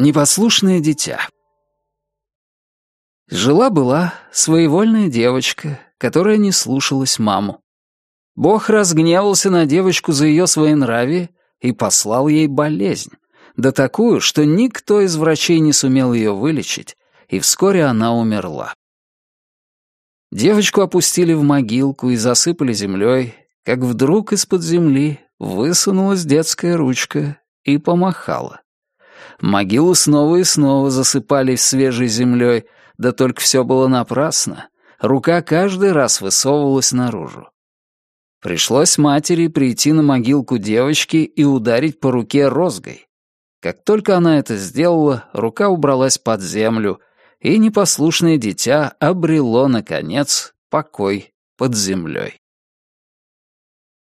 Непослушное дитя. Жила-была своевольная девочка, которая не слушалась маму. Бог разгневался на девочку за ее своенравие и послал ей болезнь, да такую, что никто из врачей не сумел ее вылечить, и вскоре она умерла. Девочку опустили в могилку и засыпали землей, как вдруг из-под земли высунулась детская ручка и помахала. Могилу снова и снова засыпали свежей землей, да только все было напрасно. Рука каждый раз высовывалась наружу. Пришлось матери прийти на могилку девочки и ударить по руке розгой. Как только она это сделала, рука убралась под землю, и непослушное дитя обрело, наконец, покой под землей.